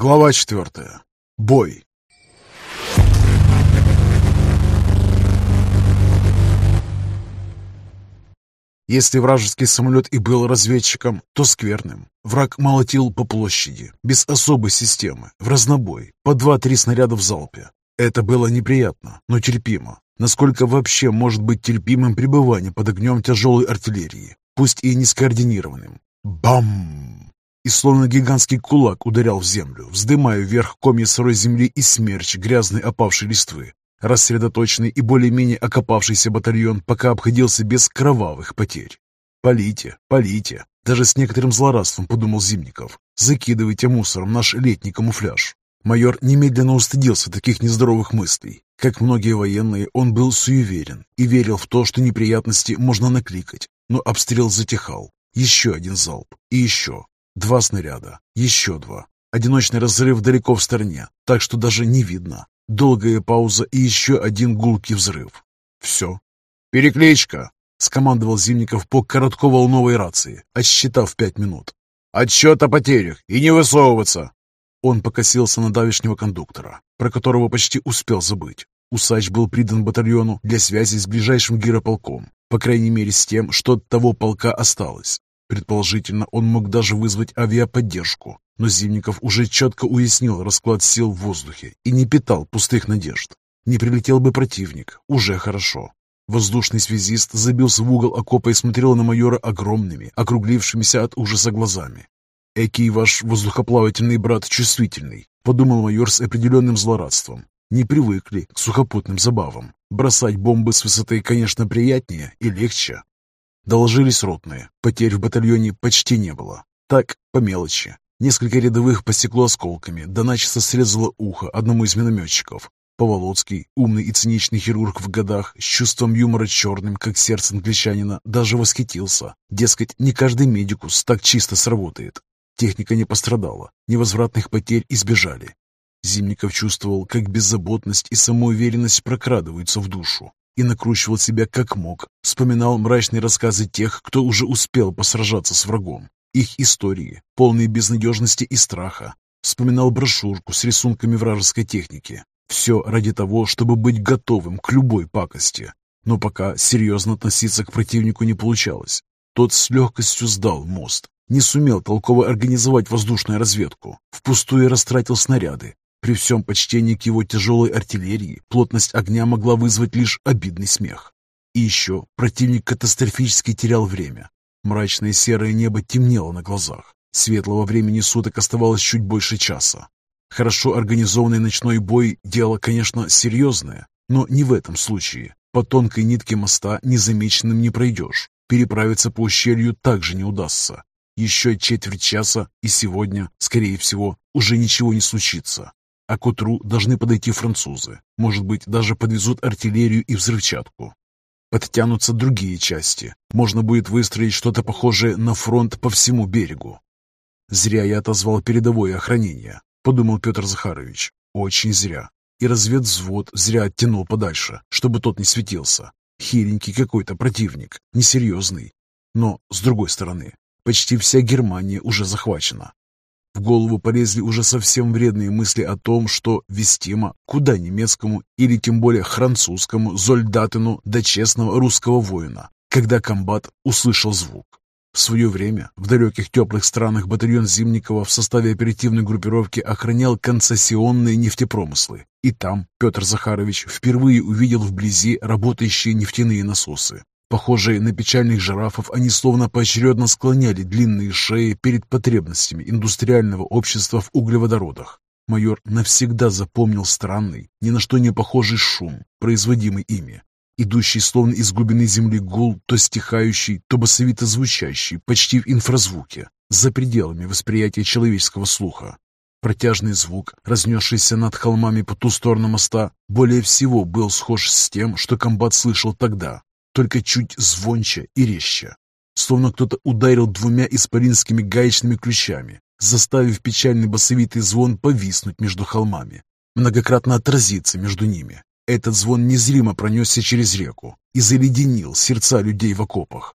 Глава четвертая. Бой. Если вражеский самолет и был разведчиком, то скверным. Враг молотил по площади, без особой системы, в разнобой, по два-три снаряда в залпе. Это было неприятно, но терпимо. Насколько вообще может быть терпимым пребывание под огнем тяжелой артиллерии, пусть и не скоординированным? Бам! И словно гигантский кулак ударял в землю, вздымая вверх комья сырой земли и смерч грязной опавшей листвы. Рассредоточенный и более-менее окопавшийся батальон пока обходился без кровавых потерь. «Полите, полите!» Даже с некоторым злорадством подумал Зимников. «Закидывайте мусором наш летний камуфляж». Майор немедленно устыдился таких нездоровых мыслей. Как многие военные, он был суеверен и верил в то, что неприятности можно накликать. Но обстрел затихал. Еще один залп. И еще. Два снаряда, еще два. Одиночный разрыв далеко в стороне, так что даже не видно. Долгая пауза и еще один гулкий взрыв. Все. «Перекличка!» — скомандовал Зимников по коротковолновой рации, отсчитав пять минут. «Отсчет о потерях и не высовываться!» Он покосился на давешнего кондуктора, про которого почти успел забыть. Усач был придан батальону для связи с ближайшим гирополком, по крайней мере с тем, что от того полка осталось. Предположительно, он мог даже вызвать авиаподдержку, но Зимников уже четко уяснил расклад сил в воздухе и не питал пустых надежд. Не прилетел бы противник, уже хорошо. Воздушный связист забился в угол окопа и смотрел на майора огромными, округлившимися от ужаса глазами. «Экий ваш воздухоплавательный брат чувствительный», — подумал майор с определенным злорадством. «Не привыкли к сухопутным забавам. Бросать бомбы с высоты, конечно, приятнее и легче, Доложились ротные. Потерь в батальоне почти не было. Так, по мелочи. Несколько рядовых посекло осколками, да начисто срезало ухо одному из минометчиков. Поволоцкий, умный и циничный хирург в годах, с чувством юмора черным, как сердце англичанина, даже восхитился. Дескать, не каждый медикус так чисто сработает. Техника не пострадала, невозвратных потерь избежали. Зимников чувствовал, как беззаботность и самоуверенность прокрадываются в душу и накручивал себя как мог, вспоминал мрачные рассказы тех, кто уже успел посражаться с врагом, их истории, полные безнадежности и страха, вспоминал брошюрку с рисунками вражеской техники. Все ради того, чтобы быть готовым к любой пакости. Но пока серьезно относиться к противнику не получалось. Тот с легкостью сдал мост, не сумел толково организовать воздушную разведку, впустую растратил снаряды, при всем почтении к его тяжелой артиллерии плотность огня могла вызвать лишь обидный смех. И еще противник катастрофически терял время. Мрачное серое небо темнело на глазах. Светлого времени суток оставалось чуть больше часа. Хорошо организованный ночной бой – дело, конечно, серьезное, но не в этом случае. По тонкой нитке моста незамеченным не пройдешь. Переправиться по ущелью также не удастся. Еще четверть часа, и сегодня, скорее всего, уже ничего не случится. А к утру должны подойти французы. Может быть, даже подвезут артиллерию и взрывчатку. Подтянутся другие части. Можно будет выстроить что-то похожее на фронт по всему берегу. Зря я отозвал передовое охранение, подумал Петр Захарович. Очень зря. И разведвзвод зря оттянул подальше, чтобы тот не светился. Хиленький какой-то противник, несерьезный. Но, с другой стороны, почти вся Германия уже захвачена. В голову полезли уже совсем вредные мысли о том, что вестимо куда немецкому или тем более французскому зольдатину до честного русского воина, когда комбат услышал звук. В свое время в далеких теплых странах батальон Зимникова в составе оперативной группировки охранял концессионные нефтепромыслы. И там Петр Захарович впервые увидел вблизи работающие нефтяные насосы. Похожие на печальных жирафов, они словно поочередно склоняли длинные шеи перед потребностями индустриального общества в углеводородах. Майор навсегда запомнил странный, ни на что не похожий шум, производимый ими. Идущий словно из глубины земли гул, то стихающий, то басовито звучащий, почти в инфразвуке, за пределами восприятия человеческого слуха. Протяжный звук, разнесшийся над холмами по ту сторону моста, более всего был схож с тем, что комбат слышал тогда, только чуть звонче и резче. Словно кто-то ударил двумя исполинскими гаечными ключами, заставив печальный басовитый звон повиснуть между холмами, многократно отразиться между ними. Этот звон незримо пронесся через реку и заледенил сердца людей в окопах.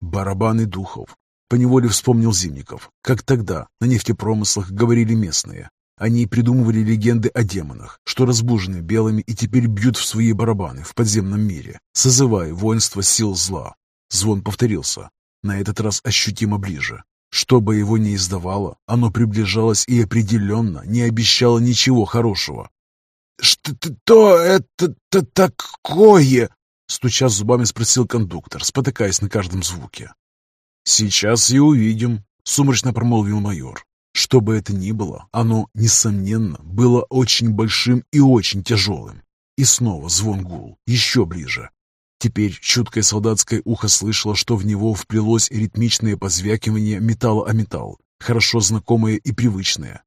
Барабаны духов. Поневоле вспомнил Зимников, как тогда на нефтепромыслах говорили местные. Они придумывали легенды о демонах, что разбужены белыми и теперь бьют в свои барабаны в подземном мире, созывая воинство сил зла. Звон повторился, на этот раз ощутимо ближе. Что бы его ни издавало, оно приближалось и определенно не обещало ничего хорошего. «Что это такое?» Стуча зубами, спросил кондуктор, спотыкаясь на каждом звуке. «Сейчас и увидим», — сумрачно промолвил майор. Что бы это ни было, оно, несомненно, было очень большим и очень тяжелым. И снова звон гул, еще ближе. Теперь чуткое солдатское ухо слышало, что в него вплелось ритмичное позвякивание металла о металл, хорошо знакомое и привычное.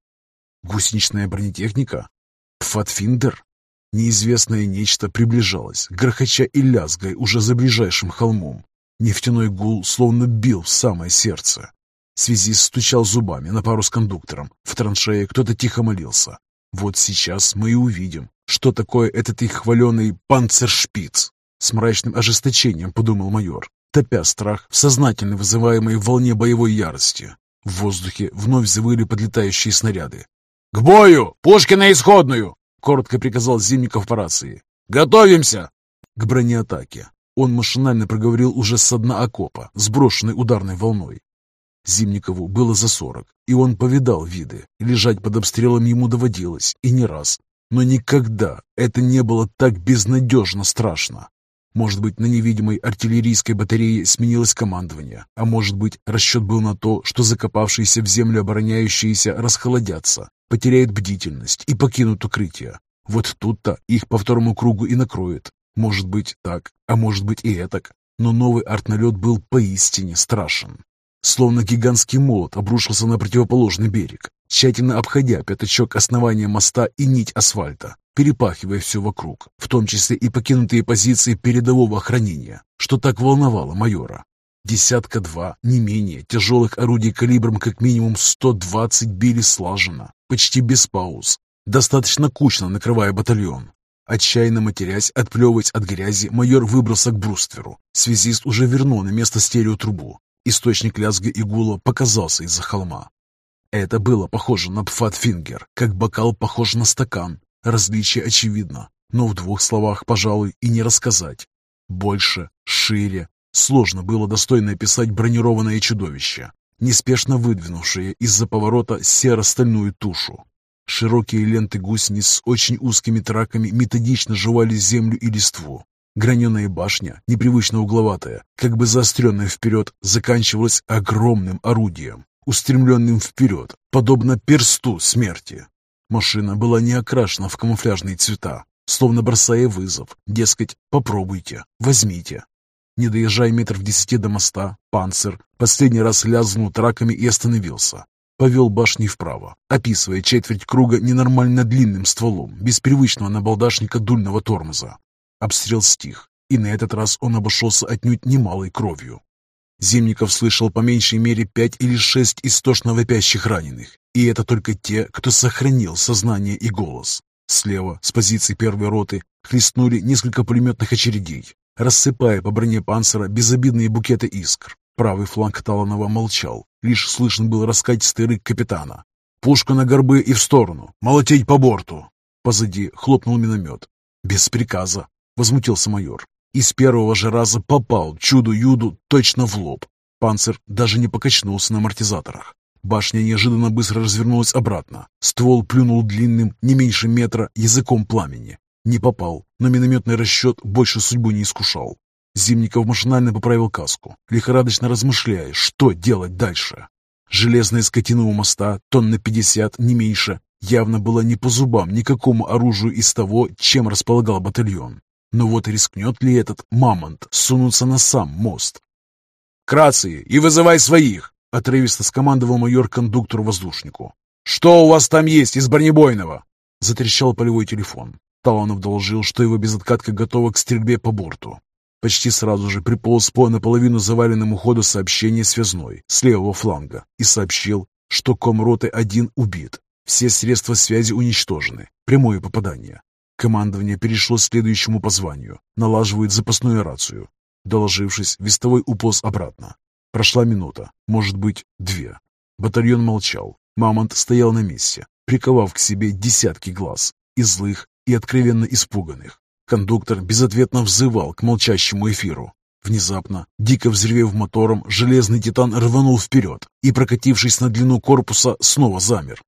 Гусеничная бронетехника? Пфатфиндер? Неизвестное нечто приближалось, грохоча и лязгая уже за ближайшим холмом. Нефтяной гул словно бил в самое сердце. Связист стучал зубами на пару с кондуктором. В траншее кто-то тихо молился. Вот сейчас мы и увидим, что такое этот их хваленый панцершпиц. С мрачным ожесточением подумал майор, топя страх в сознательно вызываемой волне боевой ярости. В воздухе вновь завыли подлетающие снаряды. «К бою! Пушки на исходную!» — коротко приказал Зимников по рации. «Готовимся!» К бронеатаке. Он машинально проговорил уже с дна окопа, сброшенной ударной волной. Зимникову было за сорок, и он повидал виды. Лежать под обстрелом ему доводилось, и не раз. Но никогда это не было так безнадежно страшно. Может быть, на невидимой артиллерийской батарее сменилось командование, а может быть, расчет был на то, что закопавшиеся в землю обороняющиеся расхолодятся, потеряют бдительность и покинут укрытие. Вот тут-то их по второму кругу и накроет. Может быть так, а может быть и этак. Но новый артналет был поистине страшен. Словно гигантский молот обрушился на противоположный берег, тщательно обходя пятачок основания моста и нить асфальта, перепахивая все вокруг, в том числе и покинутые позиции передового хранения, что так волновало майора. Десятка-два, не менее, тяжелых орудий калибром как минимум 120 били слаженно, почти без пауз, достаточно кучно накрывая батальон. Отчаянно матерясь, отплевываясь от грязи, майор выбрался к брустверу. Связист уже вернул на место стереотрубу, Источник лязга и гула показался из-за холма. Это было похоже на пфатфингер, как бокал похож на стакан. Различие очевидно, но в двух словах, пожалуй, и не рассказать. Больше, шире. Сложно было достойно описать бронированное чудовище, неспешно выдвинувшее из-за поворота серо-стальную тушу. Широкие ленты гусениц с очень узкими траками методично жевали землю и листву, Граненая башня, непривычно угловатая, как бы заостренная вперед, заканчивалась огромным орудием, устремленным вперед, подобно персту смерти. Машина была не окрашена в камуфляжные цвета, словно бросая вызов, дескать, попробуйте, возьмите. Не доезжая метров десяти до моста, панцир последний раз лязнул траками и остановился. Повел башней вправо, описывая четверть круга ненормально длинным стволом, без привычного набалдашника дульного тормоза. Обстрел стих, и на этот раз он обошелся отнюдь немалой кровью. Зимников слышал по меньшей мере пять или шесть истошно вопящих раненых, и это только те, кто сохранил сознание и голос. Слева, с позиции первой роты, хлестнули несколько пулеметных очередей, рассыпая по броне панцира безобидные букеты искр. Правый фланг Таланова молчал, лишь слышен был раскатистый рык капитана. «Пушка на горбы и в сторону! Молотеть по борту!» Позади хлопнул миномет. Без приказа, возмутился майор. И с первого же раза попал чуду-юду точно в лоб. Панцир даже не покачнулся на амортизаторах. Башня неожиданно быстро развернулась обратно. Ствол плюнул длинным, не меньше метра, языком пламени. Не попал, но минометный расчет больше судьбу не искушал. Зимников машинально поправил каску, лихорадочно размышляя, что делать дальше. Железная скотина у моста, тонн на пятьдесят, не меньше, явно была не по зубам никакому оружию из того, чем располагал батальон. Но вот рискнет ли этот мамонт сунуться на сам мост? «К и вызывай своих!» — отрывисто скомандовал майор кондуктору-воздушнику. «Что у вас там есть из бронебойного?» — затрещал полевой телефон. Таланов доложил, что его безоткатка готова к стрельбе по борту. Почти сразу же приполз по наполовину заваленному ходу сообщение связной с левого фланга и сообщил, что комроты один убит. Все средства связи уничтожены. Прямое попадание. Командование перешло следующему по званию. Налаживают запасную рацию. Доложившись, вестовой уполз обратно. Прошла минута, может быть, две. Батальон молчал. Мамонт стоял на месте, приковав к себе десятки глаз, и злых, и откровенно испуганных. Кондуктор безответно взывал к молчащему эфиру. Внезапно, дико взревев мотором, железный титан рванул вперед и, прокатившись на длину корпуса, снова замер.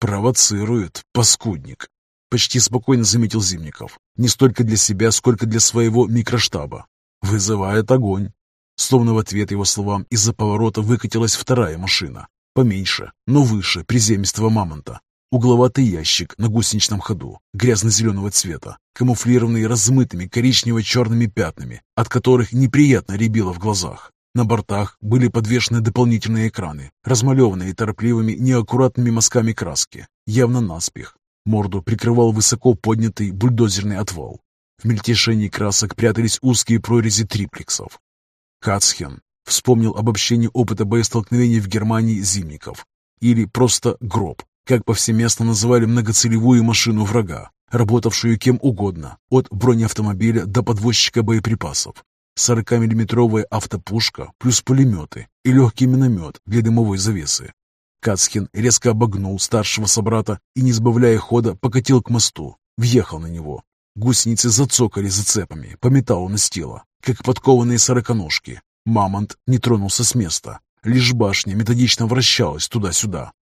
«Провоцирует, паскудник», — почти спокойно заметил Зимников. Не столько для себя, сколько для своего микроштаба. «Вызывает огонь». Словно в ответ его словам из-за поворота выкатилась вторая машина. Поменьше, но выше приземистого мамонта. Угловатый ящик на гусеничном ходу, грязно-зеленого цвета, камуфлированный размытыми коричнево-черными пятнами, от которых неприятно рябило в глазах. На бортах были подвешены дополнительные экраны, размалеванные торопливыми неаккуратными мазками краски, явно наспех. Морду прикрывал высоко поднятый бульдозерный отвал. В мельтешении красок прятались узкие прорези триплексов. Хацхен вспомнил обобщение опыта боестолкновений в Германии зимников. Или просто гроб, как повсеместно называли многоцелевую машину врага, работавшую кем угодно, от бронеавтомобиля до подвозчика боеприпасов. 40-миллиметровая автопушка плюс пулеметы и легкий миномет для дымовой завесы. Кацкин резко обогнул старшего собрата и, не сбавляя хода, покатил к мосту, въехал на него. Гусеницы зацокали зацепами по металлу настила, как подкованные сороконожки. Мамонт не тронулся с места, лишь башня методично вращалась туда-сюда,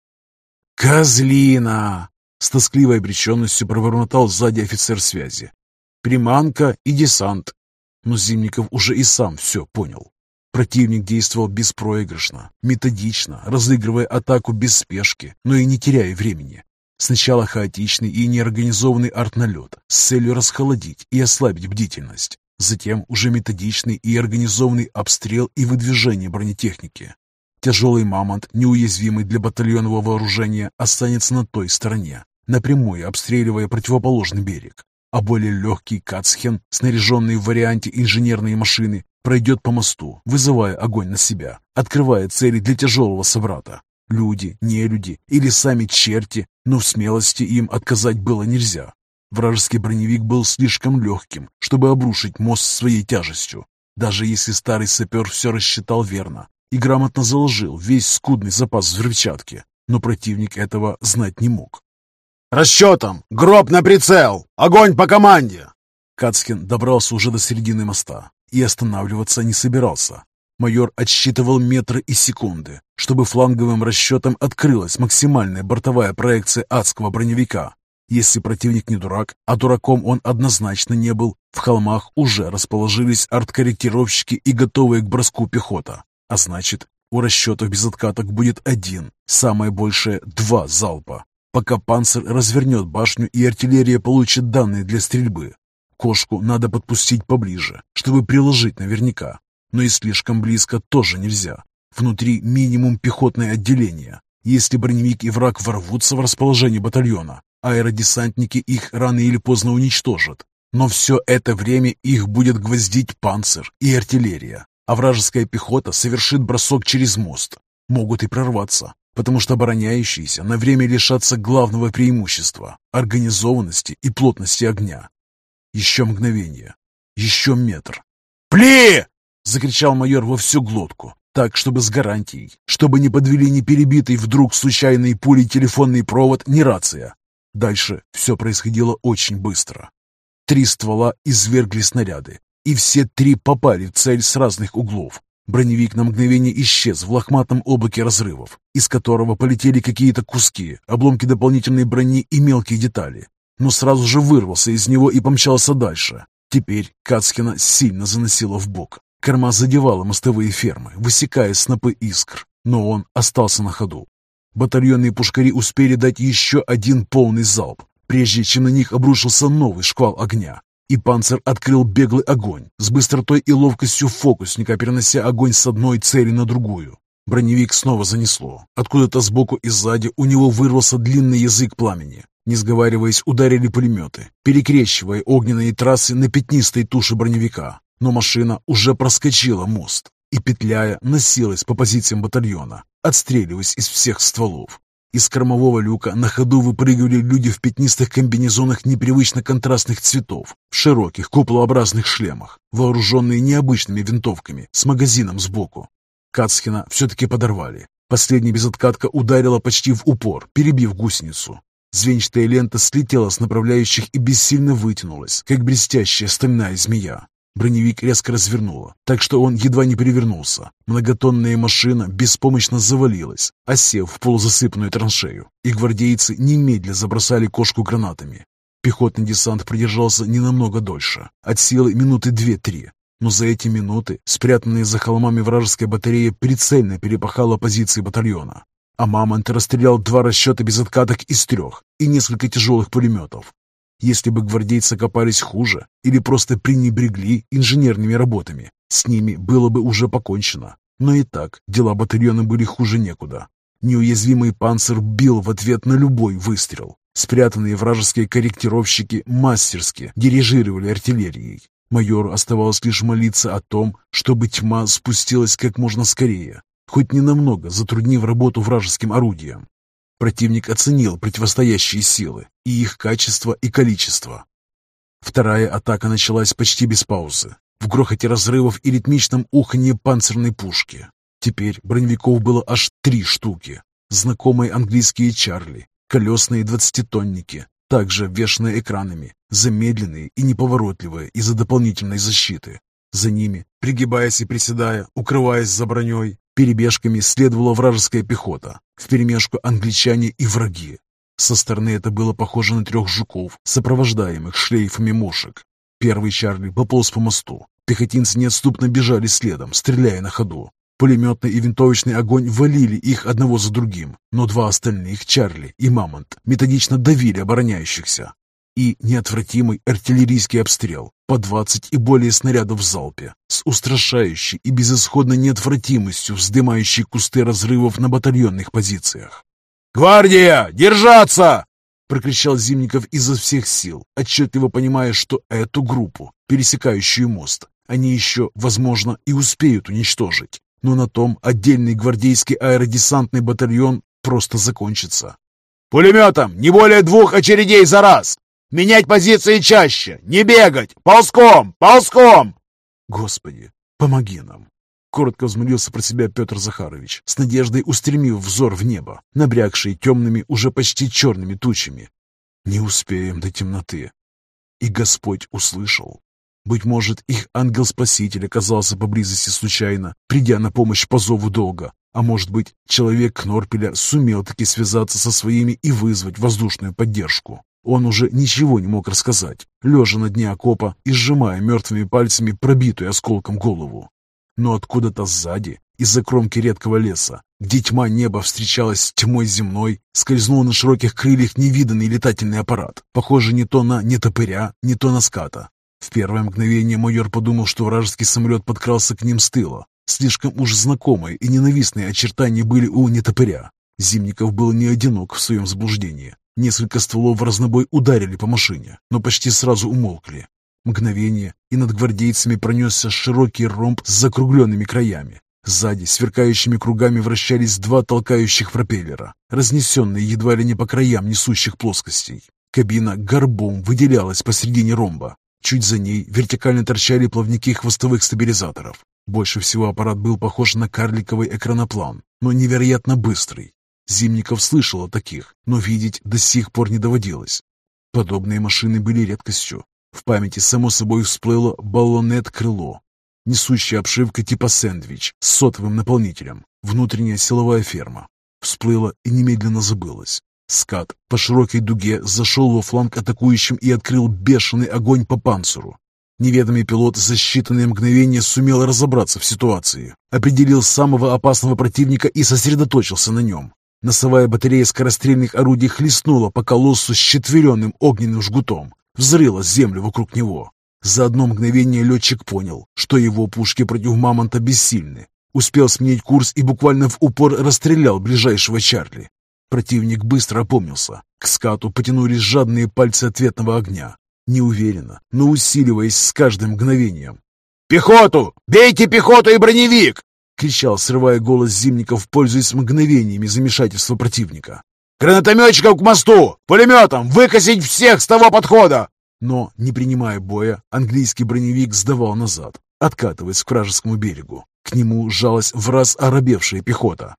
«Козлина!» — с тоскливой обреченностью пробормотал сзади офицер связи. «Приманка и десант». Но Зимников уже и сам все понял. Противник действовал беспроигрышно, методично, разыгрывая атаку без спешки, но и не теряя времени. Сначала хаотичный и неорганизованный артналет с целью расхолодить и ослабить бдительность. Затем уже методичный и организованный обстрел и выдвижение бронетехники. Тяжелый мамонт, неуязвимый для батальонного вооружения, останется на той стороне, напрямую обстреливая противоположный берег. А более легкий Кацхен, снаряженный в варианте инженерной машины, пройдет по мосту, вызывая огонь на себя, открывая цели для тяжелого собрата. Люди, нелюди или сами черти, но в смелости им отказать было нельзя. Вражеский броневик был слишком легким, чтобы обрушить мост своей тяжестью. Даже если старый сапер все рассчитал верно, и грамотно заложил весь скудный запас взрывчатки, но противник этого знать не мог. «Расчетом! Гроб на прицел! Огонь по команде!» Кацкин добрался уже до середины моста и останавливаться не собирался. Майор отсчитывал метры и секунды, чтобы фланговым расчетом открылась максимальная бортовая проекция адского броневика. Если противник не дурак, а дураком он однозначно не был, в холмах уже расположились арткорректировщики и готовые к броску пехота. А значит, у расчетов без откаток будет один, самое большее два залпа, пока панцирь развернет башню и артиллерия получит данные для стрельбы. Кошку надо подпустить поближе, чтобы приложить наверняка. Но и слишком близко тоже нельзя. Внутри минимум пехотное отделение. Если броневик и враг ворвутся в расположение батальона, аэродесантники их рано или поздно уничтожат. Но все это время их будет гвоздить панцирь и артиллерия а вражеская пехота совершит бросок через мост. Могут и прорваться, потому что обороняющиеся на время лишатся главного преимущества – организованности и плотности огня. Еще мгновение, еще метр. «Пли!» – закричал майор во всю глотку, так, чтобы с гарантией, чтобы не подвели ни перебитый вдруг случайной пулей телефонный провод, ни рация. Дальше все происходило очень быстро. Три ствола извергли снаряды, и все три попали в цель с разных углов. Броневик на мгновение исчез в лохматом облаке разрывов, из которого полетели какие-то куски, обломки дополнительной брони и мелкие детали. Но сразу же вырвался из него и помчался дальше. Теперь Кацкина сильно заносило в бок. Корма задевала мостовые фермы, высекая снопы искр, но он остался на ходу. Батальонные пушкари успели дать еще один полный залп, прежде чем на них обрушился новый шквал огня. И панцир открыл беглый огонь, с быстротой и ловкостью фокусника, перенося огонь с одной цели на другую. Броневик снова занесло. Откуда-то сбоку и сзади у него вырвался длинный язык пламени. Не сговариваясь, ударили пулеметы, перекрещивая огненные трассы на пятнистой туше броневика. Но машина уже проскочила мост и, петляя, носилась по позициям батальона, отстреливаясь из всех стволов. Из кормового люка на ходу выпрыгивали люди в пятнистых комбинезонах непривычно контрастных цветов, в широких куполообразных шлемах, вооруженные необычными винтовками с магазином сбоку. Кацхина все-таки подорвали. Последняя безоткатка ударила почти в упор, перебив гусеницу. Звенчатая лента слетела с направляющих и бессильно вытянулась, как блестящая стальная змея. Броневик резко развернуло, так что он едва не перевернулся. Многотонная машина беспомощно завалилась, осев в полузасыпанную траншею, и гвардейцы немедля забросали кошку гранатами. Пехотный десант продержался не намного дольше, от силы минуты две-три. Но за эти минуты, спрятанные за холмами вражеская батарея прицельно перепахала позиции батальона. А Мамонт расстрелял два расчета без откаток из трех и несколько тяжелых пулеметов. Если бы гвардейцы копались хуже или просто пренебрегли инженерными работами, с ними было бы уже покончено. Но и так дела батальона были хуже некуда. Неуязвимый панцир бил в ответ на любой выстрел. Спрятанные вражеские корректировщики мастерски дирижировали артиллерией. Майору оставалось лишь молиться о том, чтобы тьма спустилась как можно скорее, хоть ненамного затруднив работу вражеским орудиям. Противник оценил противостоящие силы и их качество и количество. Вторая атака началась почти без паузы, в грохоте разрывов и ритмичном уханье панцирной пушки. Теперь броневиков было аж три штуки. Знакомые английские «Чарли», колесные двадцатитонники, также вешанные экранами, замедленные и неповоротливые из-за дополнительной защиты. За ними, пригибаясь и приседая, укрываясь за броней, Перебежками следовала вражеская пехота, вперемешку англичане и враги. Со стороны это было похоже на трех жуков, сопровождаемых шлейфами мушек. Первый Чарли пополз по мосту. Пехотинцы неотступно бежали следом, стреляя на ходу. Пулеметный и винтовочный огонь валили их одного за другим, но два остальных, Чарли и Мамонт, методично давили обороняющихся и неотвратимый артиллерийский обстрел по 20 и более снарядов в залпе, с устрашающей и безысходной неотвратимостью вздымающей кусты разрывов на батальонных позициях. «Гвардия! Держаться!» — прокричал Зимников изо всех сил, отчетливо понимая, что эту группу, пересекающую мост, они еще, возможно, и успеют уничтожить. Но на том отдельный гвардейский аэродесантный батальон просто закончится. «Пулеметом! Не более двух очередей за раз! Менять позиции чаще! Не бегать! Ползком! Ползком!» «Господи, помоги нам!» Коротко взмолился про себя Петр Захарович, с надеждой устремив взор в небо, набрякшие темными, уже почти черными тучами. «Не успеем до темноты!» И Господь услышал. Быть может, их ангел-спаситель оказался поблизости случайно, придя на помощь по зову долга. А может быть, человек Кнорпеля сумел таки связаться со своими и вызвать воздушную поддержку. Он уже ничего не мог рассказать, лежа на дне окопа и сжимая мертвыми пальцами пробитую осколком голову. Но откуда-то сзади, из-за кромки редкого леса, где тьма неба встречалась с тьмой земной, скользнул на широких крыльях невиданный летательный аппарат, похожий не то на нетопыря, не то на ската. В первое мгновение майор подумал, что вражеский самолет подкрался к ним с тыла. Слишком уж знакомые и ненавистные очертания были у нетопыря. Зимников был не одинок в своем заблуждении. Несколько стволов в разнобой ударили по машине, но почти сразу умолкли. Мгновение, и над гвардейцами пронесся широкий ромб с закругленными краями. Сзади сверкающими кругами вращались два толкающих пропеллера, разнесенные едва ли не по краям несущих плоскостей. Кабина горбом выделялась посредине ромба. Чуть за ней вертикально торчали плавники хвостовых стабилизаторов. Больше всего аппарат был похож на карликовый экраноплан, но невероятно быстрый. Зимников слышал о таких, но видеть до сих пор не доводилось. Подобные машины были редкостью. В памяти само собой всплыло баллонет-крыло, несущая обшивка типа сэндвич с сотовым наполнителем, внутренняя силовая ферма. Всплыло и немедленно забылось. Скат по широкой дуге зашел во фланг атакующим и открыл бешеный огонь по панциру. Неведомый пилот за считанные мгновения сумел разобраться в ситуации, определил самого опасного противника и сосредоточился на нем. Носовая батарея скорострельных орудий хлестнула по колоссу с четверенным огненным жгутом, взрыла землю вокруг него. За одно мгновение летчик понял, что его пушки против мамонта бессильны. Успел сменить курс и буквально в упор расстрелял ближайшего Чарли. Противник быстро опомнился. К скату потянулись жадные пальцы ответного огня. Неуверенно, но усиливаясь с каждым мгновением. «Пехоту! Бейте пехоту и броневик!» Кричал, срывая голос Зимников, пользуясь мгновениями замешательства противника. «Гранатометчиков к мосту! Пулеметом! Выкосить всех с того подхода!» Но, не принимая боя, английский броневик сдавал назад, откатываясь к вражескому берегу. К нему сжалась в раз оробевшая пехота.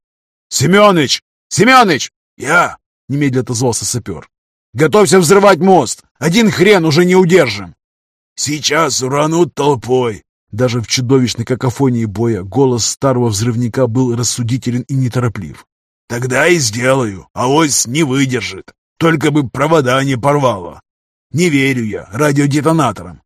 «Семёныч! Семёныч! Я!» — немедленно отозвался сапер. Готовься взрывать мост! Один хрен уже не удержим!» «Сейчас уранут толпой!» Даже в чудовищной какофонии боя голос старого взрывника был рассудителен и нетороплив. «Тогда и сделаю, а ось не выдержит. Только бы провода не порвало. Не верю я радиодетонаторам».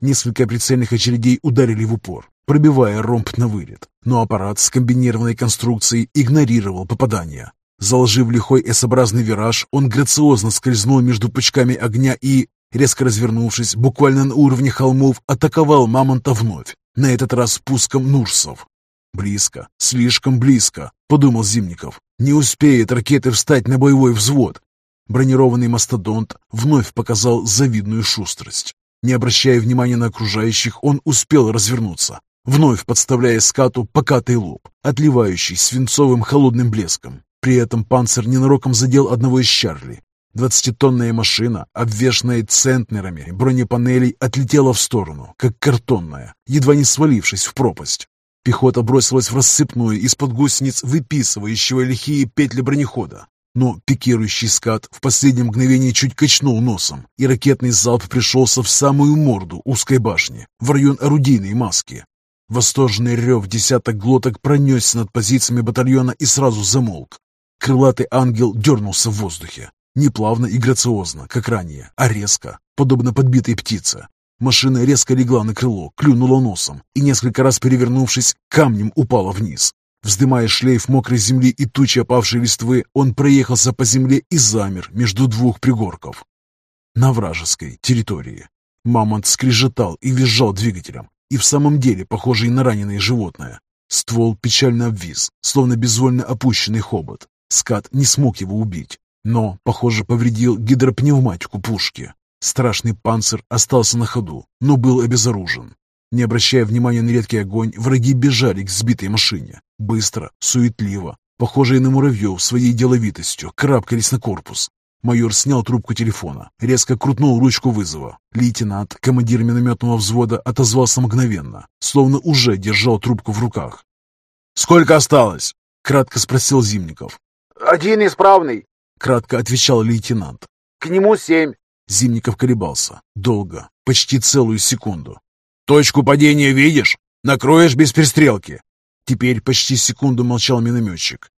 Несколько прицельных очередей ударили в упор, пробивая ромб на вылет, но аппарат с комбинированной конструкцией игнорировал попадания. Заложив лихой S-образный вираж, он грациозно скользнул между пучками огня и, резко развернувшись, буквально на уровне холмов, атаковал мамонта вновь, на этот раз пуском Нурсов. «Близко, слишком близко», — подумал Зимников. «Не успеет ракеты встать на боевой взвод». Бронированный мастодонт вновь показал завидную шустрость. Не обращая внимания на окружающих, он успел развернуться, вновь подставляя скату покатый лоб, отливающий свинцовым холодным блеском. При этом панцирь ненароком задел одного из Чарли. Двадцатитонная машина, обвешанная центнерами бронепанелей, отлетела в сторону, как картонная, едва не свалившись в пропасть. Пехота бросилась в рассыпную из-под гусениц, выписывающего лихие петли бронехода. Но пикирующий скат в последнее мгновение чуть качнул носом, и ракетный залп пришелся в самую морду узкой башни, в район орудийной маски. Восторженный рев десяток глоток пронесся над позициями батальона и сразу замолк. Крылатый ангел дернулся в воздухе. Не плавно и грациозно, как ранее, а резко, подобно подбитой птице. Машина резко легла на крыло, клюнула носом и, несколько раз перевернувшись, камнем упала вниз. Вздымая шлейф мокрой земли и тучи опавшей листвы, он проехался по земле и замер между двух пригорков. На вражеской территории. Мамонт скрежетал и визжал двигателем, и в самом деле похожий на раненое животное. Ствол печально обвис, словно безвольно опущенный хобот. Скат не смог его убить, но, похоже, повредил гидропневматику пушки. Страшный панцирь остался на ходу, но был обезоружен. Не обращая внимания на редкий огонь, враги бежали к сбитой машине. Быстро, суетливо, похожие на муравьев своей деловитостью, крапкались на корпус. Майор снял трубку телефона, резко крутнул ручку вызова. Лейтенант, командир минометного взвода, отозвался мгновенно, словно уже держал трубку в руках. «Сколько осталось?» — кратко спросил Зимников. «Один исправный», — кратко отвечал лейтенант. «К нему семь». Зимников колебался. Долго. Почти целую секунду. «Точку падения видишь? Накроешь без перестрелки?» Теперь почти секунду молчал минометчик.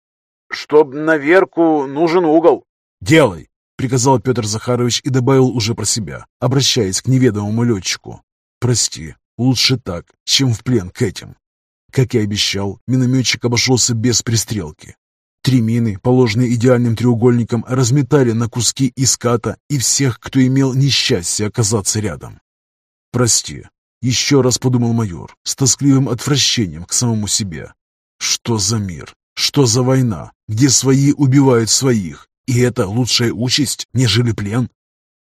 «Чтоб наверху нужен угол». «Делай!» — приказал Петр Захарович и добавил уже про себя, обращаясь к неведомому летчику. «Прости, лучше так, чем в плен к этим». Как и обещал, минометчик обошелся без пристрелки. Три мины, положенные идеальным треугольником, разметали на куски и ската и всех, кто имел несчастье оказаться рядом. «Прости», — еще раз подумал майор, с тоскливым отвращением к самому себе. «Что за мир? Что за война, где свои убивают своих? И это лучшая участь, нежели плен?»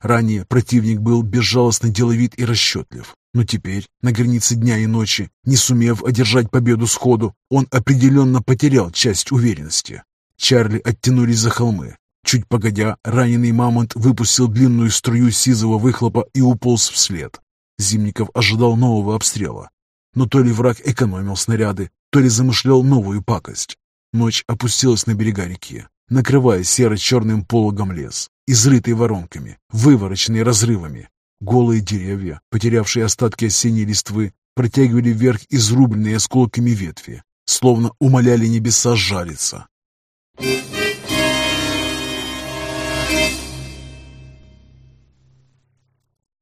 Ранее противник был безжалостно деловит и расчетлив, но теперь, на границе дня и ночи, не сумев одержать победу сходу, он определенно потерял часть уверенности. Чарли оттянулись за холмы. Чуть погодя, раненый мамонт выпустил длинную струю сизого выхлопа и уполз вслед. Зимников ожидал нового обстрела. Но то ли враг экономил снаряды, то ли замышлял новую пакость. Ночь опустилась на берега реки, накрывая серо-черным пологом лес, изрытый воронками, вывороченный разрывами. Голые деревья, потерявшие остатки осенней листвы, протягивали вверх изрубленные осколками ветви, словно умоляли небеса жариться.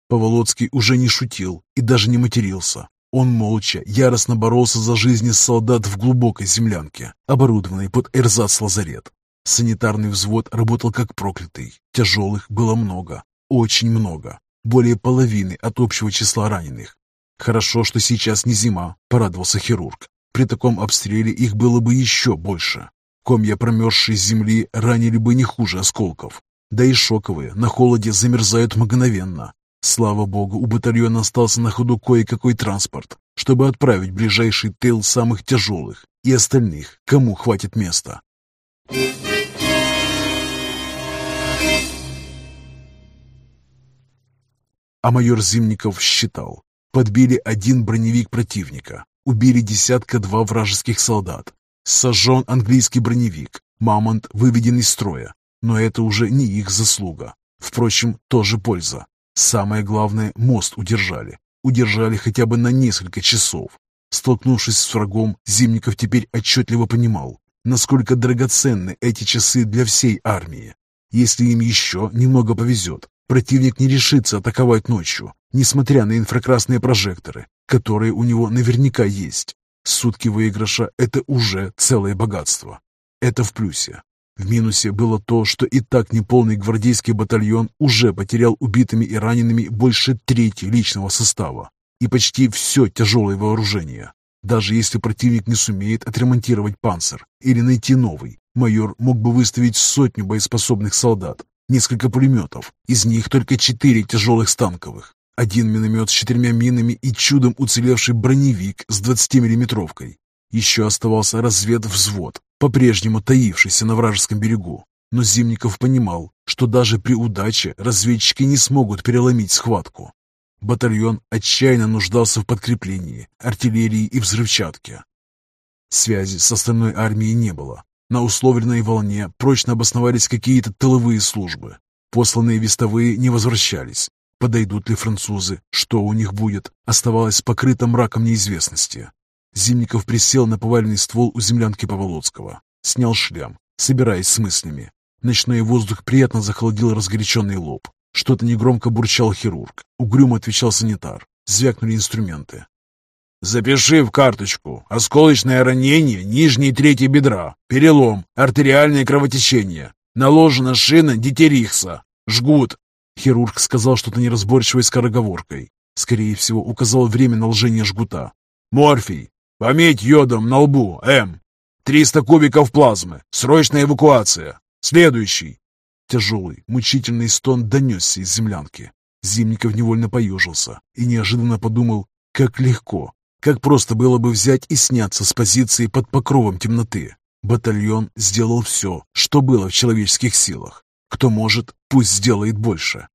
Поволоцкий уже не шутил и даже не матерился. Он молча, яростно боролся за жизни солдат в глубокой землянке, оборудованной под эрзац-лазарет. Санитарный взвод работал как проклятый. Тяжелых было много, очень много. Более половины от общего числа раненых. Хорошо, что сейчас не зима, порадовался хирург. При таком обстреле их было бы еще больше. Комья промерзшей земли ранили бы не хуже осколков. Да и шоковые на холоде замерзают мгновенно. Слава богу, у батальона остался на ходу кое-какой транспорт, чтобы отправить ближайший тыл самых тяжелых и остальных, кому хватит места. А майор Зимников считал. Подбили один броневик противника, убили десятка-два вражеских солдат. Сожжен английский броневик, Мамонт выведен из строя. Но это уже не их заслуга. Впрочем, тоже польза. Самое главное, мост удержали. Удержали хотя бы на несколько часов. Столкнувшись с врагом, Зимников теперь отчетливо понимал, насколько драгоценны эти часы для всей армии. Если им еще немного повезет, противник не решится атаковать ночью, несмотря на инфракрасные прожекторы, которые у него наверняка есть. Сутки выигрыша – это уже целое богатство. Это в плюсе. В минусе было то, что и так неполный гвардейский батальон уже потерял убитыми и ранеными больше трети личного состава и почти все тяжелое вооружение. Даже если противник не сумеет отремонтировать панцир или найти новый, майор мог бы выставить сотню боеспособных солдат, несколько пулеметов, из них только четыре тяжелых станковых, один миномет с четырьмя минами и чудом уцелевший броневик с 20-миллиметровкой. Еще оставался разведвзвод, по-прежнему таившийся на вражеском берегу. Но Зимников понимал, что даже при удаче разведчики не смогут переломить схватку. Батальон отчаянно нуждался в подкреплении, артиллерии и взрывчатке. Связи с остальной армией не было. На условленной волне прочно обосновались какие-то тыловые службы. Посланные вестовые не возвращались. Подойдут ли французы, что у них будет, оставалось покрыто мраком неизвестности. Зимников присел на поваленный ствол у землянки Поволоцкого, снял шлем, собираясь с мыслями. Ночной воздух приятно захолодил разгоряченный лоб. Что-то негромко бурчал хирург. Угрюмо отвечал санитар. Звякнули инструменты. «Запиши в карточку. Осколочное ранение нижней трети бедра. Перелом. Артериальное кровотечение. Наложена шина Дитерихса. Жгут». Хирург сказал что-то неразборчивой скороговоркой. Скорее всего, указал время наложения жгута. «Морфий. Пометь йодом на лбу, М. 300 кубиков плазмы. Срочная эвакуация. Следующий. Тяжелый, мучительный стон донесся из землянки. Зимников невольно поежился и неожиданно подумал, как легко, как просто было бы взять и сняться с позиции под покровом темноты. Батальон сделал все, что было в человеческих силах. Кто может, пусть сделает больше.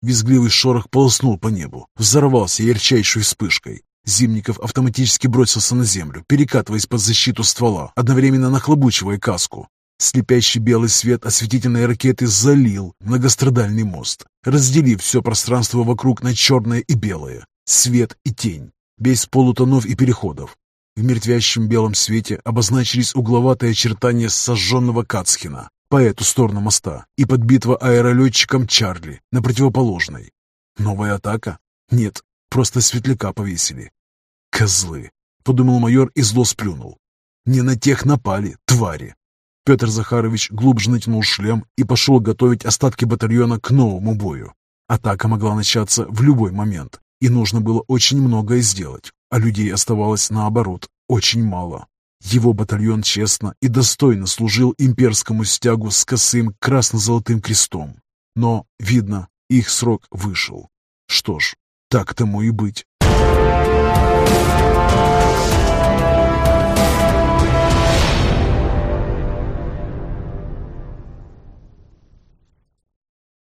Визгливый шорох полоснул по небу, взорвался ярчайшей вспышкой. Зимников автоматически бросился на землю, перекатываясь под защиту ствола, одновременно нахлобучивая каску. Слепящий белый свет осветительной ракеты залил многострадальный мост, разделив все пространство вокруг на черное и белое, свет и тень, без полутонов и переходов. В мертвящем белом свете обозначились угловатые очертания сожженного Кацхина по эту сторону моста и подбитого аэролетчиком Чарли на противоположной. Новая атака? Нет, просто светляка повесили. «Козлы!» — подумал майор и зло сплюнул. «Не на тех напали, твари!» Петр Захарович глубже натянул шлем и пошел готовить остатки батальона к новому бою. Атака могла начаться в любой момент, и нужно было очень многое сделать, а людей оставалось, наоборот, очень мало. Его батальон честно и достойно служил имперскому стягу с косым красно-золотым крестом. Но, видно, их срок вышел. Что ж, так тому и быть.